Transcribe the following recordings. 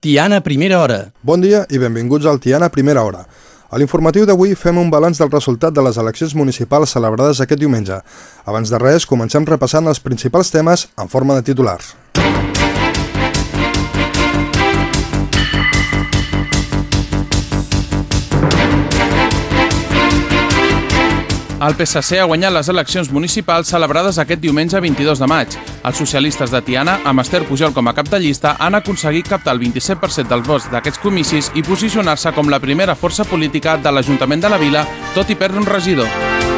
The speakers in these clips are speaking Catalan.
Tiana Primera Hora. Bon dia i benvinguts al Tiana Primera Hora. A l'informatiu d'avui fem un balanç del resultat de les eleccions municipals celebrades aquest diumenge. Abans de res, comencem repassant els principals temes en forma de titulars. El PSC ha guanyat les eleccions municipals celebrades aquest diumenge 22 de maig. Els socialistes de Tiana, amb Esther Pujol com a cap de llista, han aconseguit captar el 27% dels vots d'aquests comicis i posicionar-se com la primera força política de l'Ajuntament de la Vila, tot i perdre un regidor.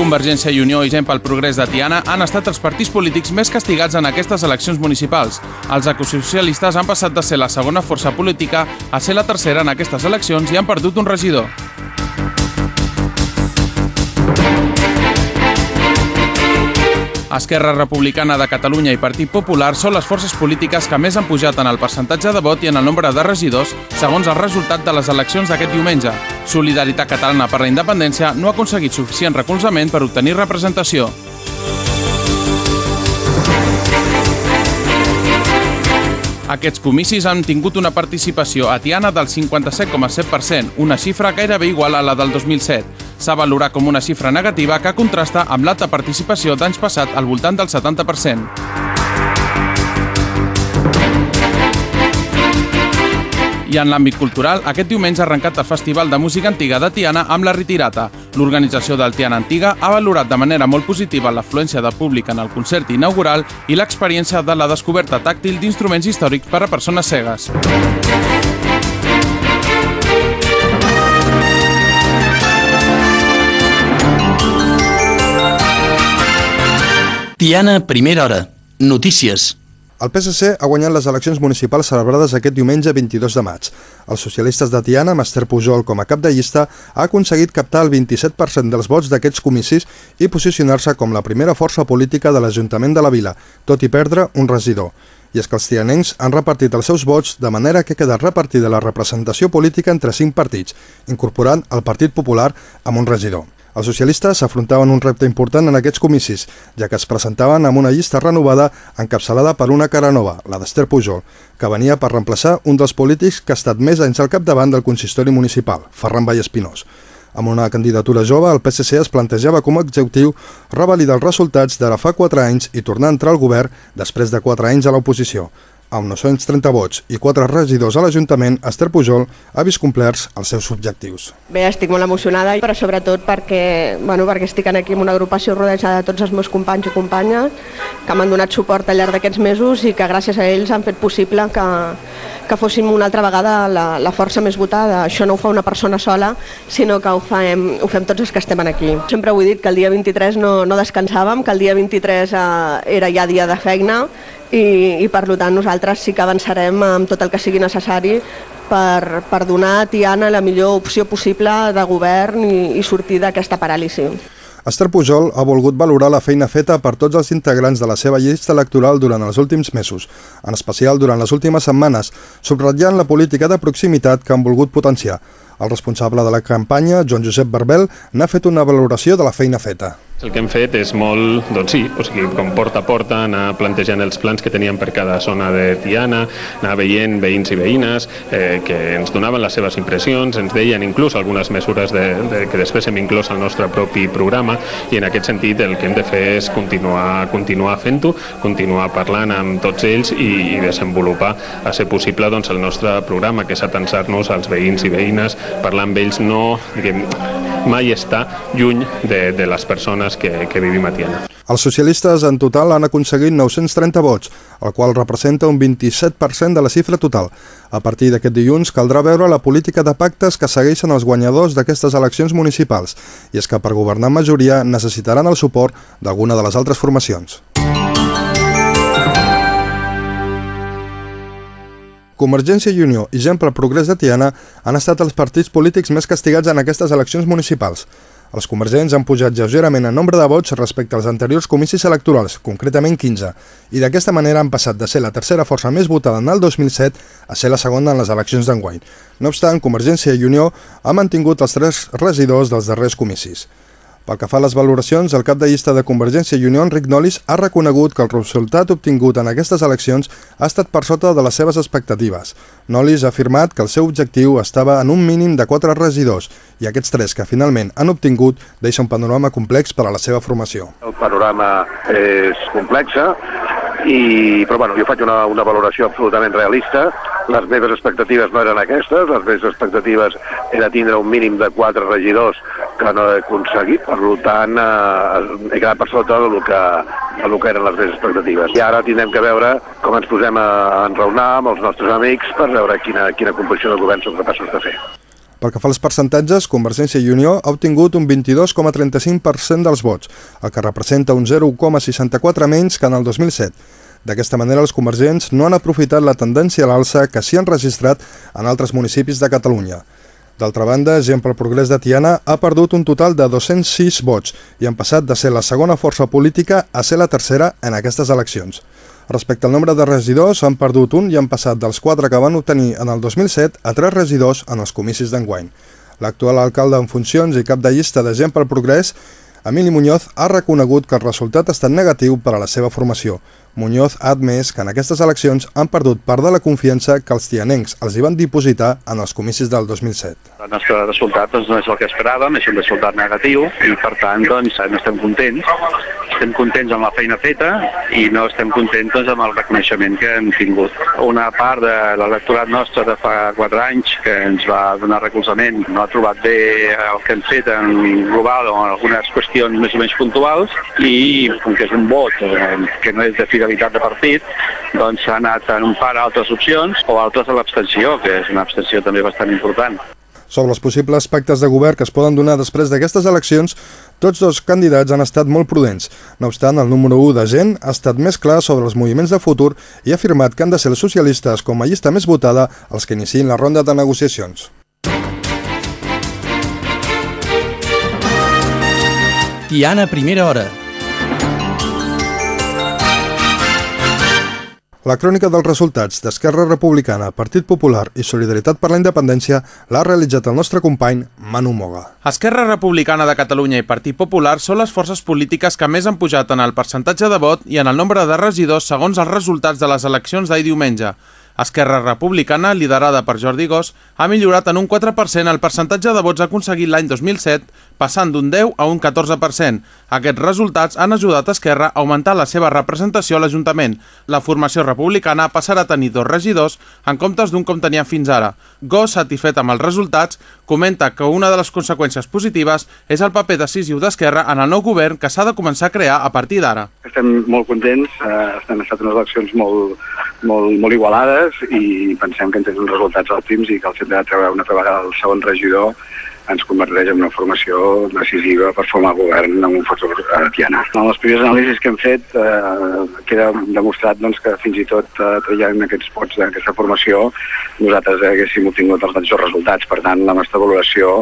Convergència i Unió i Gent pel Progrés de Tiana han estat els partits polítics més castigats en aquestes eleccions municipals. Els ecosocialistes han passat de ser la segona força política a ser la tercera en aquestes eleccions i han perdut un regidor. Esquerra Republicana de Catalunya i Partit Popular són les forces polítiques que més han pujat en el percentatge de vot i en el nombre de regidors, segons el resultat de les eleccions d'aquest diumenge. Solidaritat Catalana per la Independència no ha aconseguit suficient recolzament per obtenir representació. Aquests comicis han tingut una participació a Tiana del 57,7%, una xifra gairebé igual a la del 2007. S'ha valorat com una xifra negativa que contrasta amb l'alta participació d'anys passat al voltant del 70%. I en l'àmbit cultural, aquest diumenge ha arrencat el Festival de Música Antiga de Tiana amb la Retirata. L'organització del Tiana Antiga ha valorat de manera molt positiva l'afluència de públic en el concert inaugural i l'experiència de la descoberta tàctil d'instruments històrics per a persones cegues. Tiana Primera Hora. Notícies. El PSC ha guanyat les eleccions municipals celebrades aquest diumenge 22 de maig. Els socialistes de Tiana, amb Esther Pujol com a cap de llista, ha aconseguit captar el 27% dels vots d'aquests comicis i posicionar-se com la primera força política de l'Ajuntament de la Vila, tot i perdre un regidor. I és que els tianencs han repartit els seus vots de manera que queda repartida la representació política entre cinc partits, incorporant el Partit Popular amb un regidor. Els socialistes s'afrontaven un repte important en aquests comicis, ja que es presentaven amb una llista renovada encapçalada per una cara nova, la d'Ester Pujol, que venia per reemplaçar un dels polítics que ha estat més anys al capdavant del consistori municipal, Ferran Vallespinós. Amb una candidatura jove, el PSC es plantejava com a objectiu revalidar els resultats d'ara fa 4 anys i tornar a entrar al govern després de 4 anys a l'oposició. Amb 930 vots i 4 regidors a l'Ajuntament, Esther Pujol ha vist complerts els seus objectius. Bé, estic molt emocionada, però sobretot perquè, bueno, perquè estic aquí en una agrupació rodejada de tots els meus companys i companyes que m'han donat suport al llarg d'aquests mesos i que gràcies a ells han fet possible que, que fóssim una altra vegada la, la força més votada. Això no ho fa una persona sola, sinó que ho fem, ho fem tots els que estem aquí. Sempre ho he dit que el dia 23 no, no descansàvem, que el dia 23 eh, era ja dia de feina i, i per tant nosaltres sí que avançarem amb tot el que sigui necessari per, per donar a Tiana la millor opció possible de govern i, i sortir d'aquesta paràlisi. Esther Pujol ha volgut valorar la feina feta per tots els integrants de la seva llista electoral durant els últims mesos, en especial durant les últimes setmanes, subratllant la política de proximitat que han volgut potenciar. El responsable de la campanya, Joan Josep Barbel, n'ha fet una valoració de la feina feta. El que hem fet és molt, doncs sí, o sigui, com porta a porta, anar plantejant els plans que teníem per cada zona de Tiana, anar veient veïns i veïnes eh, que ens donaven les seves impressions, ens deien inclús algunes mesures de, de, que després hem inclòs al nostre propi programa i en aquest sentit el que hem de fer és continuar, continuar fent-ho, continuar parlant amb tots ells i, i desenvolupar a ser possible doncs, el nostre programa, que és atensar-nos als veïns i veïnes, parlar amb ells no, diguem, mai està lluny de, de les persones que, que vivim a Tiana. Els socialistes en total han aconseguit 930 vots, el qual representa un 27% de la xifra total. A partir d'aquest dilluns caldrà veure la política de pactes que segueixen els guanyadors d'aquestes eleccions municipals, i és que per governar majoria necessitaran el suport d'alguna de les altres formacions. Convergència i Unió i Gent pel Progrés de Tiana han estat els partits polítics més castigats en aquestes eleccions municipals. Els convergents han pujat lleugerament en nombre de vots respecte als anteriors comicis electorals, concretament 15, i d'aquesta manera han passat de ser la tercera força més votada en el 2007 a ser la segona en les eleccions d'enguany. No obstant, Convergència i Unió ha mantingut els tres regidors dels darrers comicis. Pel que fa a les valoracions, el cap de llista de Convergència i Unió, Enric Nolis, ha reconegut que el resultat obtingut en aquestes eleccions ha estat per sota de les seves expectatives. Nolis ha afirmat que el seu objectiu estava en un mínim de quatre regidors i aquests tres que finalment han obtingut deixa un panorama complex per a la seva formació. El panorama és complexa, i, però bueno, jo faig una, una valoració absolutament realista. Les meves expectatives no eren aquestes, les meves expectatives era tindre un mínim de quatre regidors que no he aconseguit, per tant eh, he quedat per sota del que, del que eren les meves expectatives. I ara tindrem que veure com ens posem a, a enraonar amb els nostres amics per veure quina, quina composició de govern som capaços de fer. Pel que fa als percentatges, Convergència i Unió ha obtingut un 22,35% dels vots, el que representa un 0,64 menys que en el 2007. D'aquesta manera, els convergents no han aprofitat la tendència a l'alça que s'hi han registrat en altres municipis de Catalunya. D'altra banda, Gent pel Progrés de Tiana ha perdut un total de 206 vots i han passat de ser la segona força política a ser la tercera en aquestes eleccions. Respecte al nombre de regidors, han perdut un i han passat dels quatre que van obtenir en el 2007 a tres regidors en els comicis d'enguany. L'actual alcalde en funcions i cap de llista de Gent pel Progrés, Emili Muñoz, ha reconegut que el resultat ha estat negatiu per a la seva formació. Muñoz ha admès que en aquestes eleccions han perdut part de la confiança que els tianencs els hi van dipositar en els comicis del 2007. El nostre resultat doncs, no és el que esperàvem, és un resultat negatiu i per tant doncs, no estem contents. Estem contents amb la feina feta i no estem contents doncs, amb el reconeixement que hem tingut. Una part de l'electorat nostre de fa quatre anys que ens va donar recolzament no ha trobat bé el que hem fet en global o en algunes qüestions més o menys puntuals i com que és un vot eh, que no és de fidelitat de partit, doncs s'ha anat en un par altres opcions o altres a l'abstenció, que és una abstenció també bastant important. Sobre els possibles pactes de govern que es poden donar després d'aquestes eleccions, tots dos candidats han estat molt prudents. No obstant, el número 1 de gent ha estat més clar sobre els moviments de futur i ha afirmat que han de ser els socialistes com a llista més votada els que iniciïn la ronda de negociacions. Tiana, primera hora. La crònica dels resultats d'Esquerra Republicana, Partit Popular i Solidaritat per la Independència l'ha realitzat el nostre company Manu Moga. Esquerra Republicana de Catalunya i Partit Popular són les forces polítiques que més han pujat en el percentatge de vot i en el nombre de regidors segons els resultats de les eleccions d'ahir diumenge. Esquerra Republicana, liderada per Jordi Gós, ha millorat en un 4% el percentatge de vots aconseguit l'any 2007, passant d'un 10 a un 14%. Aquests resultats han ajudat Esquerra a augmentar la seva representació a l'Ajuntament. La formació republicana passarà a tenir dos regidors en comptes d'un com tenia fins ara. Gós, satisfet amb els resultats, comenta que una de les conseqüències positives és el paper decisiu d'Esquerra en el nou govern que s'ha de començar a crear a partir d'ara. Estem molt contents, eh, han estat unes eleccions molt, molt, molt igualades i pensem que hem tingut uns resultats òptims i que el fet de treure una altra vegada el segon regidor ens converteix en una formació decisiva per formar govern en un futur a Tiana. En les primeres anàlisis que hem fet eh, queda demostrat doncs, que fins i tot eh, traient aquests vots d'aquesta formació nosaltres haguéssim obtingut els mateixos resultats. Per tant, la nostra valoració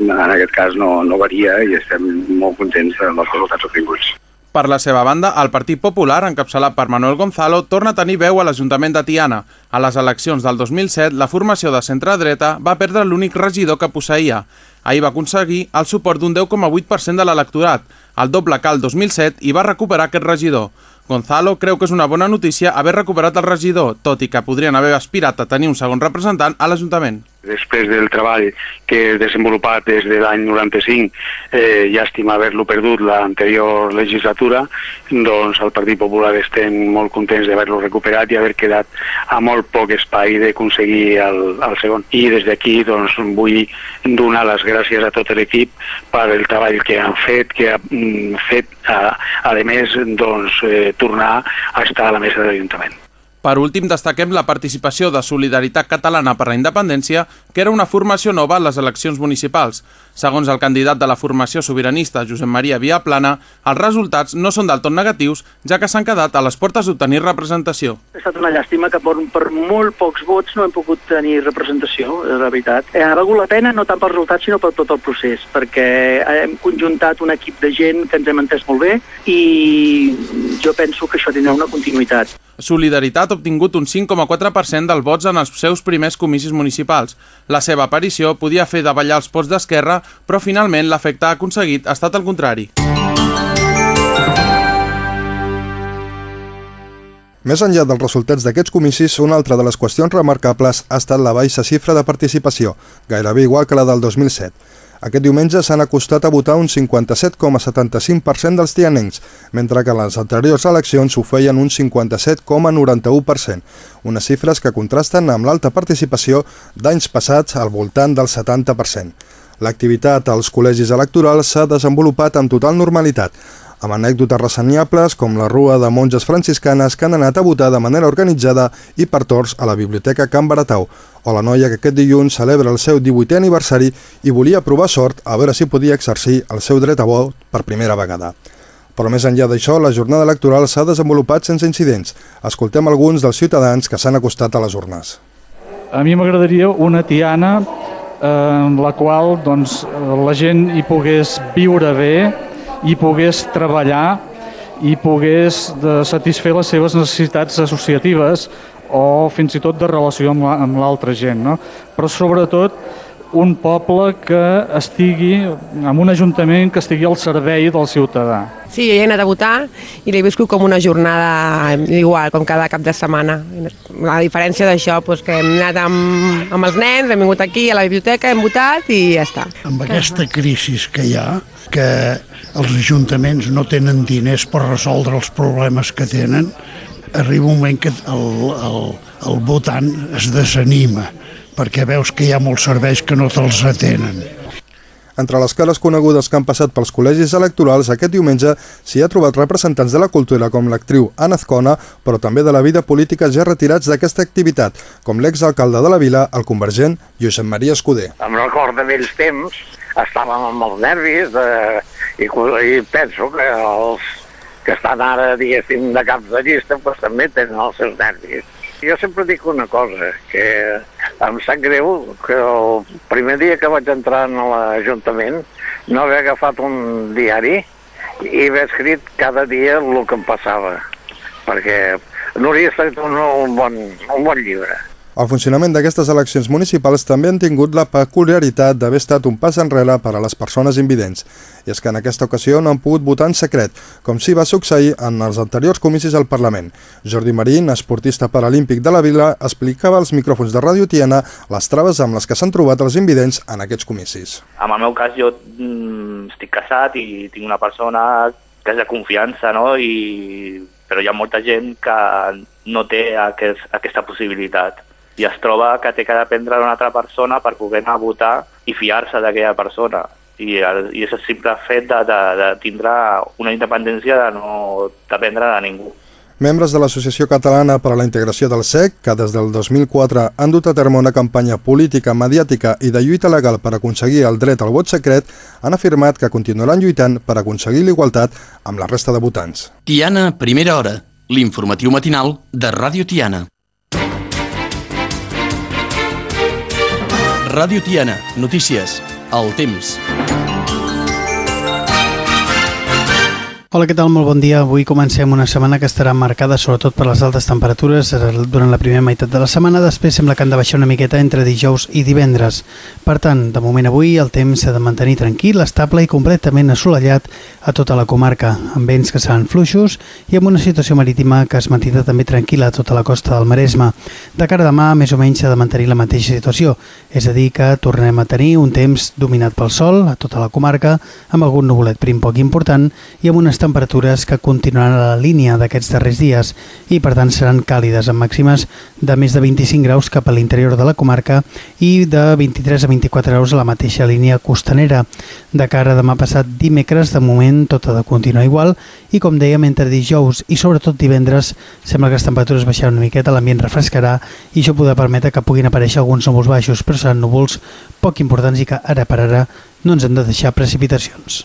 en aquest cas no, no varia i estem molt contents dels resultats obtinguts. Per la seva banda, el Partit Popular, encapçalat per Manuel Gonzalo, torna a tenir veu a l'Ajuntament de Tiana. A les eleccions del 2007, la formació de centre-dreta va perdre l'únic regidor que posseïa. Ahir va aconseguir el suport d'un 10,8% de l'electorat, el doble que el 2007, i va recuperar aquest regidor. Gonzalo creu que és una bona notícia haver recuperat el regidor, tot i que podrien haver aspirat a tenir un segon representant a l'Ajuntament. Després del treball que he desenvolupat des de l'any 95, eh, llàstima haver-lo perdut l'anterior legislatura, doncs el Partit Popular estem molt contents d'haver-lo recuperat i haver quedat a molt poc espai d'aconseguir el, el segon. I des d'aquí doncs, vull donar les gràcies a tot l'equip per el treball que han fet, que ha mm, fet, a, a més, doncs, eh, tornar a estar a la mesa de l'Ajuntament. Per últim, destaquem la participació de Solidaritat Catalana per la Independència, que era una formació nova a les eleccions municipals. Segons el candidat de la formació sobiranista, Josep Maria Viaplana, els resultats no són del tot negatius, ja que s'han quedat a les portes d'obtenir representació. Ha estat una llàstima que per, per molt pocs vots no hem pogut tenir representació, la veritat. Eh, ha valgut la pena no tant pels resultats, sinó per tot el procés, perquè hem conjuntat un equip de gent que ens hem entès molt bé i jo penso que això tindrà una continuïtat. Solidaritat ha obtingut un 5,4% dels vots en els seus primers comicis municipals. La seva aparició podia fer davallar els pots d'Esquerra, però finalment l'efecte aconseguit ha estat el contrari. Més enllà dels resultats d'aquests comicis, una altra de les qüestions remarcables ha estat la baixa xifra de participació, gairebé igual que la del 2007. Aquest diumenge s'han acostat a votar un 57,75% dels tianencs, mentre que en les anteriors eleccions ho feien un 57,91%, unes xifres que contrasten amb l'alta participació d'anys passats al voltant del 70%. L'activitat als col·legis electorals s'ha desenvolupat amb total normalitat, amb anècdotes ressenyables com la rua de monges franciscanes que han anat a votar de manera organitzada i per torns a la Biblioteca Can Baratau, o la noia que aquest dilluns celebra el seu 18è aniversari i volia provar sort a veure si podia exercir el seu dret a vot per primera vegada. Però més enllà d'això, la jornada electoral s'ha desenvolupat sense incidents. Escoltem alguns dels ciutadans que s'han acostat a les urnes. A mi m'agradaria una tiana eh, en la qual doncs, la gent hi pogués viure bé, i pogués treballar i pogués de satisfer les seves necessitats associatives o fins i tot de relació amb l'altra gent. No? Però sobretot un poble que estigui, amb un ajuntament que estigui al servei del ciutadà. Sí, jo he anat a votar i l'he viscut com una jornada igual, com cada cap de setmana. La diferència d'això, doncs, que hem anat amb, amb els nens, hem vingut aquí a la biblioteca, hem votat i ja està. Amb aquesta crisi que hi ha, que els ajuntaments no tenen diners per resoldre els problemes que tenen, arriba un moment que el, el, el votant es desanima perquè veus que hi ha molts serveis que no te'ls atenen. Entre les cares conegudes que han passat pels col·legis electorals aquest diumenge s'hi ha trobat representants de la cultura com l'actriu Anna Azcona, però també de la vida política ja retirats d'aquesta activitat, com l'exalcalde de la vila, el convergent Josep Maria Escuder. Em record de vells temps, estàvem amb els nervis de, i, i penso que els que estan ara, diguéssim, de caps de llista, doncs també tenen els seus nervis. Jo sempre dic una cosa, que em sap greu que el primer dia que vaig entrar a l'Ajuntament no haver agafat un diari i haver escrit cada dia el que em passava, perquè no hauria estat un, un, bon, un bon llibre. El funcionament d'aquestes eleccions municipals també han tingut la peculiaritat d'haver estat un pas enrere per a les persones invidents, i és que en aquesta ocasió no han pogut votar en secret, com si va succeir en els anteriors comicis al Parlament. Jordi Marín, esportista paralímpic de la vila, explicava als micròfons de Ràdio Tiana les traves amb les que s'han trobat els invidents en aquests comicis. En el meu cas jo mm, estic casat i tinc una persona que és de confiança, no? I... però hi ha molta gent que no té aquest, aquesta possibilitat i es troba que té que dependre d'una altra persona per poder anar a votar i fiar-se d'aquella persona. I, el, I és el simple fet de, de, de tindre una independència de no dependre de ningú. Membres de l'Associació Catalana per a la Integració del SEC, que des del 2004 han dut a terme una campanya política, mediàtica i de lluita legal per aconseguir el dret al vot secret, han afirmat que continuaran lluitant per aconseguir l'igualtat amb la resta de votants. Tiana, primera hora, l'informatiu matinal de Ràdio Tiana. Ràdio Tiana, notícies, el temps. Hola, què tal? Molt bon dia. Avui comencem una setmana que estarà marcada sobretot per les altes temperatures durant la primera meitat de la setmana. Després sembla que han de baixar una miqueta entre dijous i divendres. Per tant, de moment avui el temps s'ha de mantenir tranquil, estable i completament assolellat a tota la comarca, amb vents que seran fluixos i amb una situació marítima que es mantindrà també tranquil·la a tota la costa del Maresme. De cara a demà, més o menys s'ha de mantenir la mateixa situació, és a dir, que tornem a tenir un temps dominat pel sol a tota la comarca, amb algun nuvolet prim poc important i amb unes temperatures que continuaran a la línia d'aquests darrers dies i per tant seran càlides amb màximes de més de 25 graus cap a l'interior de la comarca i de 23 a 24 graus a la mateixa línia costanera. De cara a demà passat dimecres, de moment tot ha de continuar igual i com dèiem entre dijous i sobretot divendres sembla que les temperatures baixaran una miqueta, l'ambient refrescarà i això podrà permetre que puguin aparèixer alguns núvols baixos, però seran núvols poc importants i que ara per ara no ens hem de deixar precipitacions.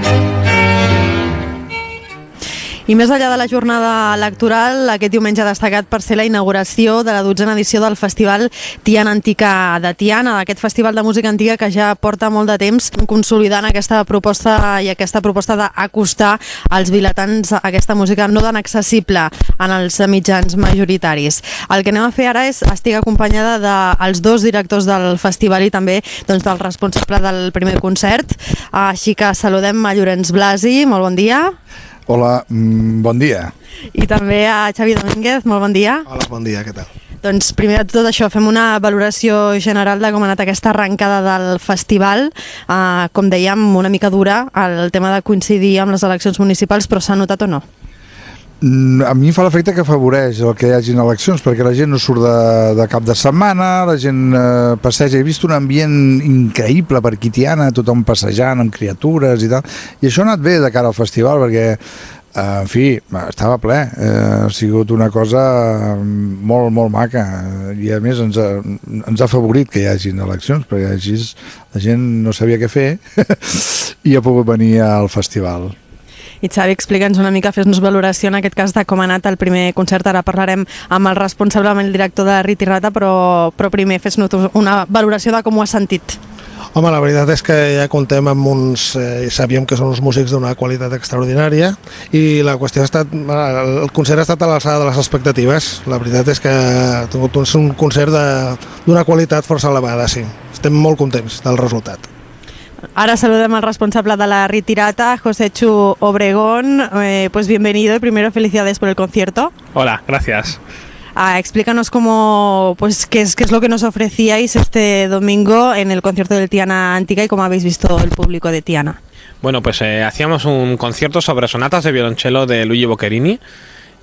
I més enllà de la jornada electoral, aquest diumenge ha destacat per ser la inauguració de la dotzena edició del Festival Tiana Antica de Tiana, d'aquest festival de música antiga que ja porta molt de temps consolidant aquesta proposta i aquesta proposta d'acostar als vilatans aquesta música no tan accessible en els mitjans majoritaris. El que anem a fer ara és, estic acompanyada dels dos directors del festival i també doncs, del responsable del primer concert, així que saludem a Llorenç Blasi, molt bon dia. Hola, mm, bon dia. I també a Xavi Domínguez, molt bon dia. Hola, bon dia, què tal? Doncs primer de tot això, fem una valoració general de com ha anat aquesta arrencada del festival. Uh, com dèiem, una mica dura el tema de coincidir amb les eleccions municipals, però s'ha notat o no? A mi fa l'efecte que afavoreix el que hi hagin eleccions, perquè la gent no surt de, de cap de setmana, la gent eh, passeja. He vist un ambient increïble per Quitiana, tothom passejant amb criatures i tal, i això ha anat bé de cara al festival, perquè eh, en fi, estava ple, eh, ha sigut una cosa molt, molt maca i a més ens ha, ens ha favorit que hi hagin eleccions perquè així la gent no sabia què fer i ha pogut venir al festival. I Xavi, explica'ns una mica, fes-nos valoració en aquest cas de com ha anat el primer concert. Ara parlarem amb el responsable, amb el director de Ritirata, però, però primer fes-nos una valoració de com ho has sentit. Home, la veritat és que ja contem amb uns... Eh, sabíem que són uns músics d'una qualitat extraordinària i la qüestió ha estat... El concert ha estat a l'alçada de les expectatives. La veritat és que ha tingut un concert d'una qualitat força elevada, sí. Estem molt contents del resultat. Ahora saludamos al responsable de la retirata, José Chu Obregón. Eh, pues bienvenido y primero felicidades por el concierto. Hola, gracias. Ah, explícanos cómo, pues, qué es, qué es lo que nos ofrecíais este domingo en el concierto del Tiana Antica y cómo habéis visto el público de Tiana. Bueno, pues eh, hacíamos un concierto sobre sonatas de violonchelo de Luigi Boccherini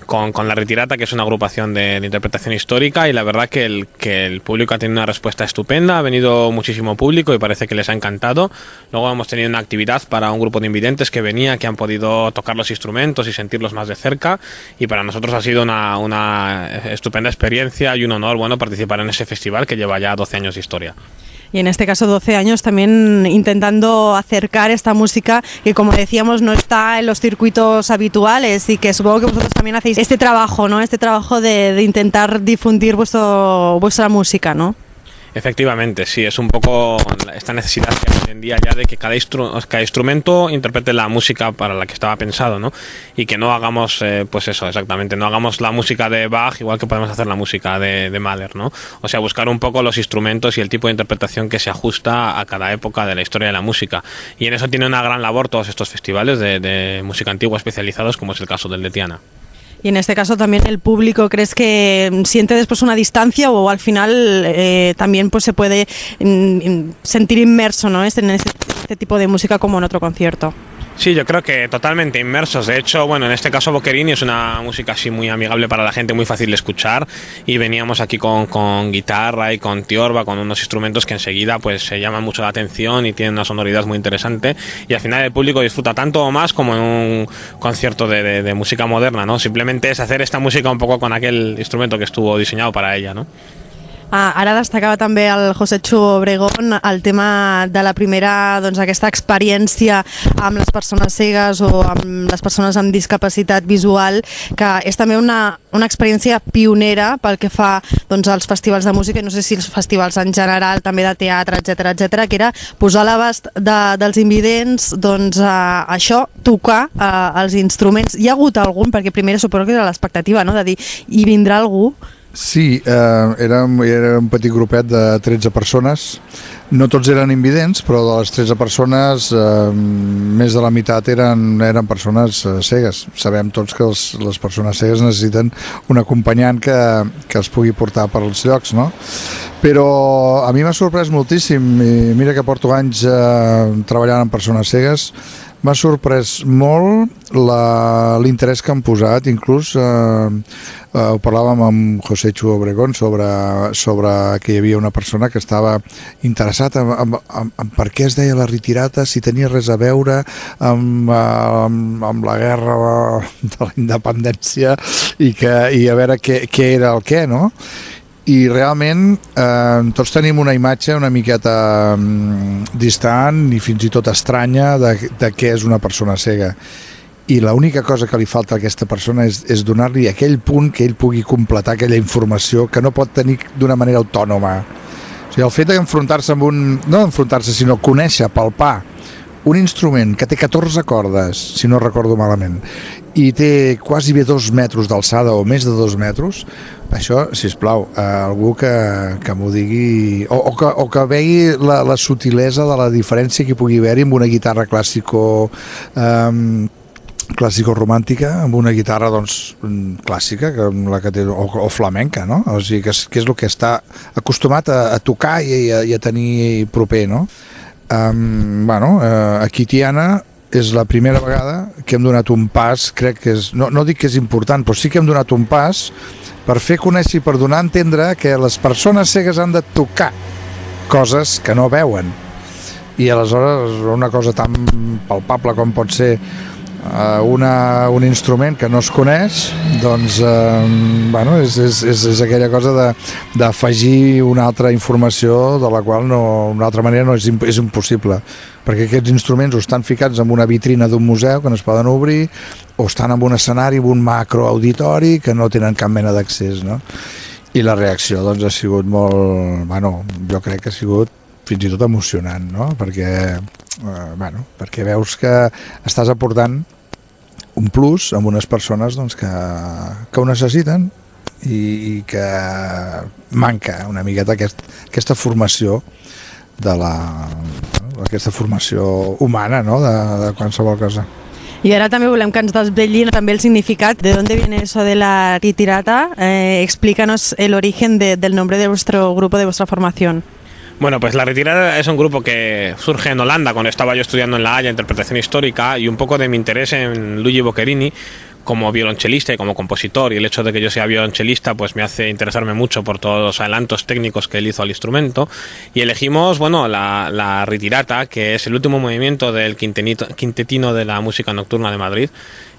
con, con, La Retirata, que es una agrupación de, interpretación histórica, y la verdad que el, que el público ha tenido una respuesta estupenda, ha venido muchísimo público y parece que les ha encantado. Luego hemos tenido una actividad para un grupo de invidentes que venía, que han podido tocar los instrumentos y sentirlos más de cerca, y para nosotros ha sido una, una estupenda experiencia y un honor bueno, participar en ese festival que lleva ya 12 años de historia y en este caso 12 años también intentando acercar esta música que como decíamos no está en los circuitos habituales y que supongo que vosotros también hacéis este trabajo, ¿no? Este trabajo de, de intentar difundir vuestro, vuestra música, ¿no? Efectivamente, sí, es un poco esta necesidad que hoy en día ya de que cada, instru cada instrumento interprete la música para la que estaba pensado, ¿no? Y que no hagamos, eh, pues eso, exactamente, no hagamos la música de Bach igual que podemos hacer la música de, de Mahler, ¿no? O sea, buscar un poco los instrumentos y el tipo de interpretación que se ajusta a cada época de la historia de la música. Y en eso tiene una gran labor todos estos festivales de, de música antigua especializados, como es el caso del de Tiana. Y en este caso también el público, ¿crees que siente después una distancia o al final eh, también pues se puede mm, sentir inmerso ¿no? en este, este tipo de música como en otro concierto? Sí, yo creo que totalmente inmersos. De hecho, bueno, en este caso Boccherini es una música así muy amigable para la gente, muy fácil de escuchar. Y veníamos aquí con, con guitarra y con tiorba, con unos instrumentos que enseguida pues se llaman mucho la atención y tienen una sonoridad muy interesante. Y al final el público disfruta tanto o más como en un concierto de, de, de música moderna, ¿no? Simplemente es hacer esta música un poco con aquel instrumento que estuvo diseñado para ella, ¿no? Ah, ara destacava també el José Chu Obregón el tema de la primera, doncs, aquesta experiència amb les persones cegues o amb les persones amb discapacitat visual, que és també una, una experiència pionera pel que fa doncs, als festivals de música, i no sé si els festivals en general, també de teatre, etc etc, que era posar a l'abast de, dels invidents doncs, a, això, tocar a, els instruments. Hi ha hagut algun, perquè primer suposo que era l'expectativa, no?, de dir, hi vindrà algú Sí, eh, érem, era un petit grupet de 13 persones. No tots eren invidents, però de les 13 persones, eh, més de la meitat eren, eren persones eh, cegues. Sabem tots que els, les persones cegues necessiten un acompanyant que, que els pugui portar per als llocs, no? Però a mi m'ha sorprès moltíssim, i mira que porto anys eh, treballant amb persones cegues, m'ha sorprès molt l'interès que han posat, inclús eh, eh, ho parlàvem amb José Chu Obregón sobre, sobre que hi havia una persona que estava interessat en, en, en, en per què es deia la retirata, si tenia res a veure amb, amb, amb la guerra de la independència i, que, i a veure què, què era el què, no? I realment eh, tots tenim una imatge una miqueta eh, distant i fins i tot estranya de, de què és una persona cega i l'única cosa que li falta a aquesta persona és, és donar-li aquell punt que ell pugui completar aquella informació que no pot tenir d'una manera autònoma. O sigui, el fet d'enfrontar-se amb un... no enfrontar-se, sinó conèixer, palpar un instrument que té 14 cordes, si no recordo malament, i té quasi bé dos metres d'alçada o més de dos metres, això, si us plau, eh, algú que, que m'ho digui o, o, que, o que vegi la, la sutilesa de la diferència que pugui haver-hi amb una guitarra clàssico eh, clàssico-romàntica amb una guitarra doncs, clàssica que, la que té, o, o flamenca no? o sigui, que, és, que és el que està acostumat a, a tocar i a, i a tenir proper no? Um, bueno, uh, aquí Tiana és la primera vegada que hem donat un pas crec que és, no, no dic que és important però sí que hem donat un pas per fer conèixer i per donar a entendre que les persones cegues han de tocar coses que no veuen. I aleshores una cosa tan palpable com pot ser una, un instrument que no es coneix doncs uh, bueno, és, és, és, és aquella cosa d'afegir una altra informació de la qual no, una altra manera no és, és impossible perquè aquests instruments o estan ficats en una vitrina d'un museu que no es poden obrir o estan en un escenari, en un macro auditori que no tenen cap mena d'accés no? i la reacció doncs ha sigut molt, bueno, jo crec que ha sigut fins i tot emocionant, no? perquè, eh, bueno, perquè veus que estàs aportant un plus amb unes persones doncs, que, que ho necessiten i, i que manca una miqueta aquest, aquesta formació de la, aquesta formació humana no? de, de qualsevol cosa. Y ahora también volem que ens desvellin també el significat de dónde viene eso de la ritirata. Eh, explícanos el origen de, del nombre de vuestro grupo, de vuestra formación. Bueno, pues La Retirada es un grupo que surge en Holanda cuando estaba yo estudiando en La Haya interpretación histórica y un poco de mi interés en Luigi Boccherini como violonchelista y como compositor. Y el hecho de que yo sea violonchelista pues me hace interesarme mucho por todos los adelantos técnicos que él hizo al instrumento. Y elegimos bueno la, la ritirata que es el último movimiento del quintetino de la música nocturna de Madrid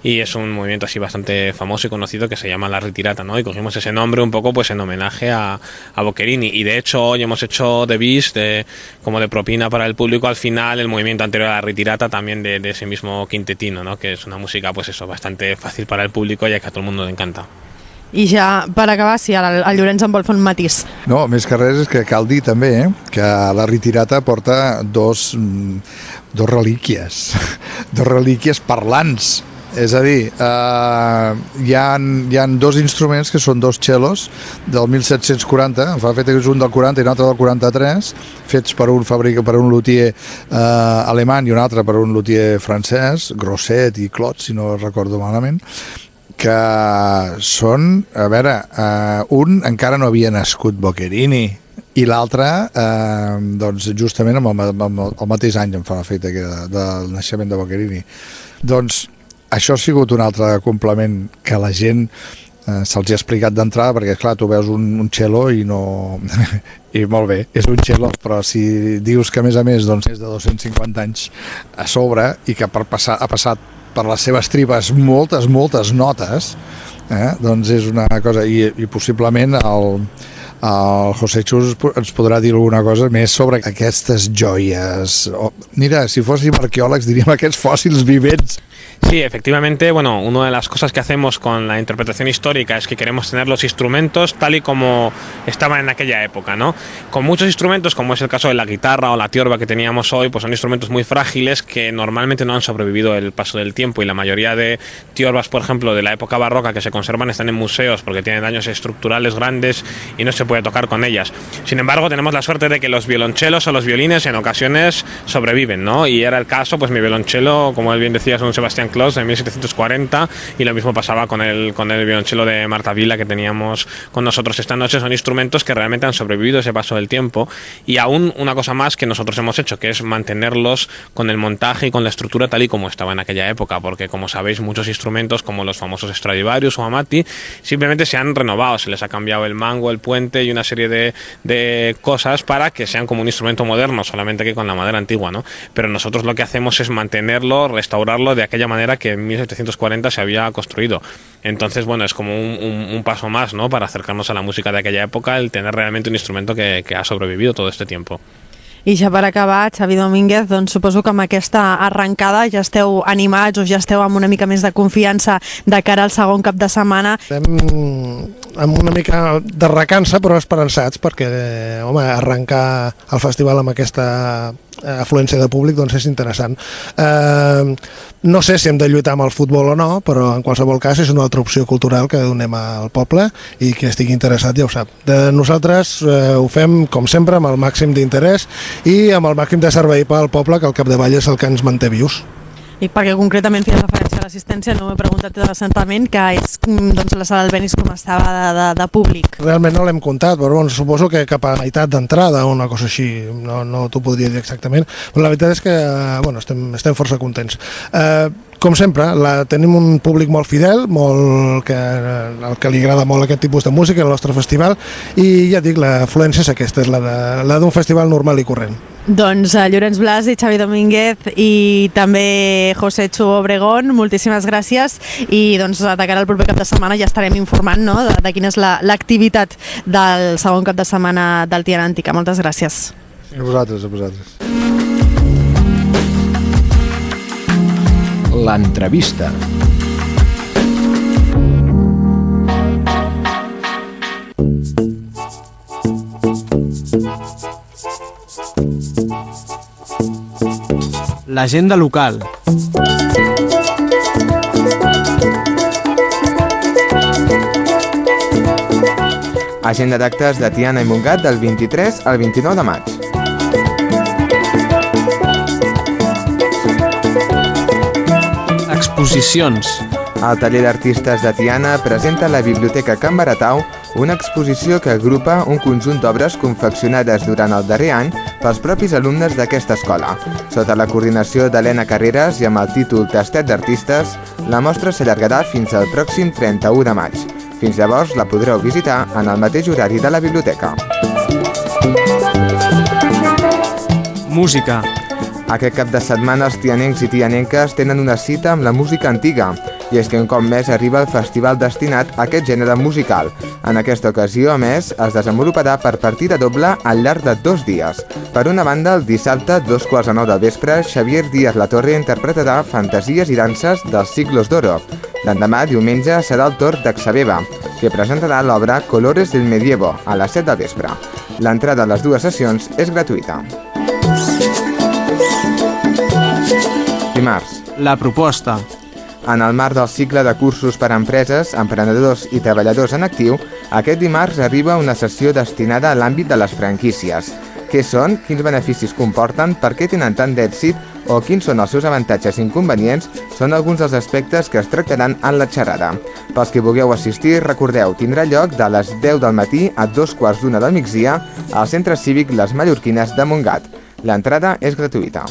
y es un movimiento así bastante famoso y conocido que se llama La Retirata, ¿no? Y cogimos ese nombre un poco pues en homenaje a, a Boccherini y de hecho hoy hemos hecho de bis de, como de propina para el público al final el movimiento anterior a La Retirata también de, de ese mismo quintetino, ¿no? Que es una música pues eso, bastante fàcil para el público ya que a todo el mundo le encanta. I ja, per acabar, si el, el Llorenç en vol fer un matís. No, més que res és que cal dir també eh, que la retirata porta dos, mm, dos relíquies, dos relíquies parlants és a dir, eh, hi, ha, hi ha dos instruments que són dos cellos del 1740, en fa fet és un del 40 i un altre del 43, fets per un fàbrica, per un luthier eh, alemany i un altre per un luthier francès, Grosset i Clot, si no recordo malament, que són, a veure, eh, un encara no havia nascut Boccherini, i l'altre eh, doncs justament amb el, amb el mateix any em fa l'efecte del naixement de Boccherini. Doncs això ha sigut un altre complement que la gent eh, se'ls ha explicat d'entrada perquè clar, tu veus un, un cello i no i molt bé, és un cello però si dius que a més a més doncs, és de 250 anys a sobre i que per passar, ha passat per les seves tribes moltes, moltes notes eh, doncs és una cosa i, i possiblement el, el José Chus ens podrà dir alguna cosa més sobre aquestes joies. O, mira, si fóssim arqueòlegs diríem aquests fòssils vivents Sí, efectivamente, bueno, una de las cosas que hacemos con la interpretación histórica es que queremos tener los instrumentos tal y como estaban en aquella época, ¿no? Con muchos instrumentos, como es el caso de la guitarra o la tiorba que teníamos hoy, pues son instrumentos muy frágiles que normalmente no han sobrevivido el paso del tiempo y la mayoría de tiorbas, por ejemplo, de la época barroca que se conservan están en museos porque tienen daños estructurales grandes y no se puede tocar con ellas. Sin embargo, tenemos la suerte de que los violonchelos o los violines en ocasiones sobreviven, ¿no? Y era el caso, pues mi violonchelo, como él bien decía, es un Sebastián Claus en 1740 y lo mismo pasaba con el, con el violonchelo de Marta Vila que teníamos con nosotros esta noche. Son instrumentos que realmente han sobrevivido ese paso del tiempo y aún una cosa más que nosotros hemos hecho, que es mantenerlos con el montaje y con la estructura tal y como estaba en aquella época, porque como sabéis muchos instrumentos como los famosos Stradivarius o Amati simplemente se han renovado, se les ha cambiado el mango, el puente y una serie de, de cosas para que sean como un instrumento moderno, solamente que con la madera antigua, ¿no? Pero nosotros lo que hacemos es mantenerlo, restaurarlo de aquella manera que en 1740 se había construido. Entonces, bueno, es como un, un, paso más, ¿no? Para acercarnos a la música de aquella época, el tener realmente un instrumento que, que ha sobrevivido todo este tiempo. I ja per acabar, Xavi Domínguez, doncs suposo que amb aquesta arrencada ja esteu animats o ja esteu amb una mica més de confiança de cara al segon cap de setmana. Estem amb una mica de recança però esperançats perquè, home, arrencar el festival amb aquesta afluència de públic doncs és interessant. Eh, no sé si hem de lluitar amb el futbol o no, però en qualsevol cas és una altra opció cultural que donem al poble i que estigui interessat ja ho sap. De nosaltres eh, ho fem, com sempre, amb el màxim d'interès i amb el màxim de servei pel poble, que al capdavall és el que ens manté vius. I perquè concretament feies referència a l'assistència, no m'he preguntat recentment que és mm, doncs, la sala del Benis com estava de, de, de públic. Realment no l'hem comptat, però bueno, suposo que cap a meitat d'entrada o una cosa així, no, no t'ho podria dir exactament, però la veritat és que bueno, estem, estem força contents. Eh, com sempre, la, tenim un públic molt fidel, molt que, el que li agrada molt aquest tipus de música, el nostre festival, i ja dic, l'afluència és aquesta, és la d'un festival normal i corrent. Doncs uh, Llorenç Blas i Xavi Domínguez i també José Chu Obregón, moltíssimes gràcies i doncs de cara al proper cap de setmana ja estarem informant no, de, de quina és l'activitat la, del segon cap de setmana del Tiana Antica. Moltes gràcies. A vosaltres, a vosaltres. L'entrevista. L'agenda local. Agenda d'actes de Tiana i Montgat del 23 al 29 de maig. Exposicions. El taller d'artistes de Tiana presenta a la Biblioteca Can Baratau una exposició que agrupa un conjunt d'obres confeccionades durant el darrer any pels propis alumnes d'aquesta escola. Sota la coordinació d'Helena Carreras i amb el títol Tastet d'Artistes, la mostra s'allargarà fins al pròxim 31 de maig. Fins llavors la podreu visitar en el mateix horari de la biblioteca. Música. Aquest cap de setmana els tianencs i tianenques tenen una cita amb la música antiga, i és que un cop més arriba el festival destinat a aquest gènere musical. En aquesta ocasió, a més, es desenvoluparà per partida doble al llarg de dos dies. Per una banda, el dissabte, dos quarts a nou del vespre, Xavier Díaz La Torre interpretarà fantasies i danses dels siglos d'oro. L'endemà, diumenge, serà el torn d'Axabeba, que presentarà l'obra Colores del Medievo a les 7 del vespre. L'entrada a les dues sessions és gratuïta. Dimarts. La proposta. En el marc del cicle de cursos per a empreses, emprenedors i treballadors en actiu, aquest dimarts arriba una sessió destinada a l'àmbit de les franquícies. Què són, quins beneficis comporten, per què tenen tant d'èxit o quins són els seus avantatges i inconvenients són alguns dels aspectes que es tractaran en la xerrada. Pels que vulgueu assistir, recordeu, tindrà lloc de les 10 del matí a dos quarts d'una del migdia al Centre Cívic Les Mallorquines de Montgat. L'entrada és gratuïta.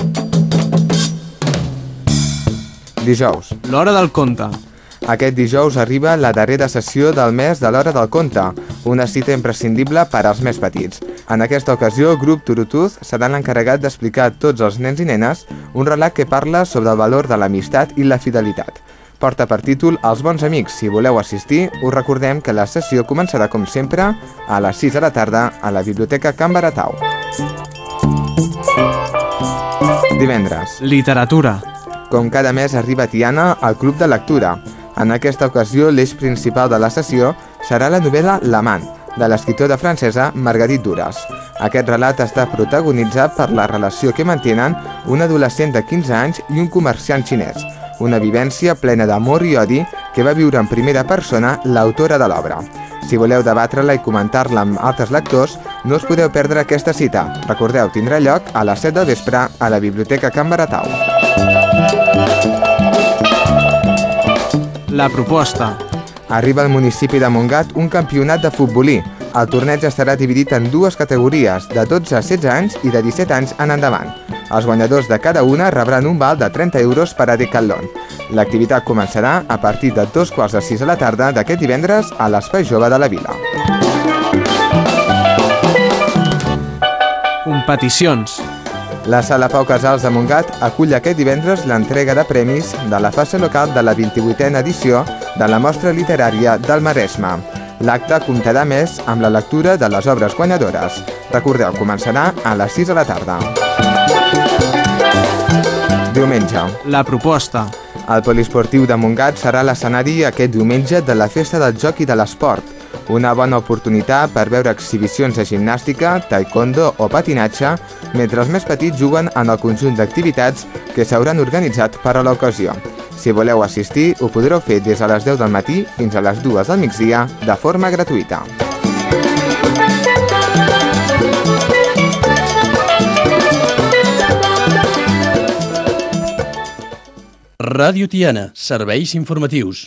Dijous. L'hora del conte. Aquest dijous arriba la darrera sessió del mes de l'Hora del Conte, una cita imprescindible per als més petits. En aquesta ocasió, el grup Turutuz serà l'encarregat d'explicar a tots els nens i nenes un relat que parla sobre el valor de l'amistat i la fidelitat. Porta per títol Els bons amics. Si voleu assistir, us recordem que la sessió començarà, com sempre, a les 6 de la tarda a la Biblioteca Can Baratau. Divendres. Literatura. Com cada mes arriba Tiana al Club de Lectura. En aquesta ocasió, l'eix principal de la sessió serà la novel·la L'amant, de l'escriptora francesa Marguerite Duras. Aquest relat està protagonitzat per la relació que mantenen un adolescent de 15 anys i un comerciant xinès, una vivència plena d'amor i odi que va viure en primera persona l'autora de l'obra. Si voleu debatre-la i comentar-la amb altres lectors, no us podeu perdre aquesta cita. Recordeu, tindrà lloc a les 7 del vespre a la Biblioteca Can Baratau. La proposta. Arriba al municipi de Montgat un campionat de futbolí. El torneig estarà dividit en dues categories, de 12 a 16 anys i de 17 anys en endavant. Els guanyadors de cada una rebran un val de 30 euros per a Decathlon. L'activitat començarà a partir de dos quarts de sis de la tarda d'aquest divendres a l'Espai Jove de la Vila. Competicions. La Sala Pau Casals de Montgat acull aquest divendres l'entrega de premis de la fase local de la 28a edició de la Mostra Literària del Maresme. L'acte comptarà més amb la lectura de les obres guanyadores. Recordeu, començarà a les 6 de la tarda. Diumenge. La proposta. El poliesportiu de Montgat serà l'escenari aquest diumenge de la Festa del Joc i de l'Esport, una bona oportunitat per veure exhibicions de gimnàstica, taekwondo o patinatge, mentre els més petits juguen en el conjunt d'activitats que s'hauran organitzat per a l'ocasió. Si voleu assistir, ho podreu fer des de les 10 del matí fins a les 2 del migdia de forma gratuïta. Ràdio Tiana, serveis informatius.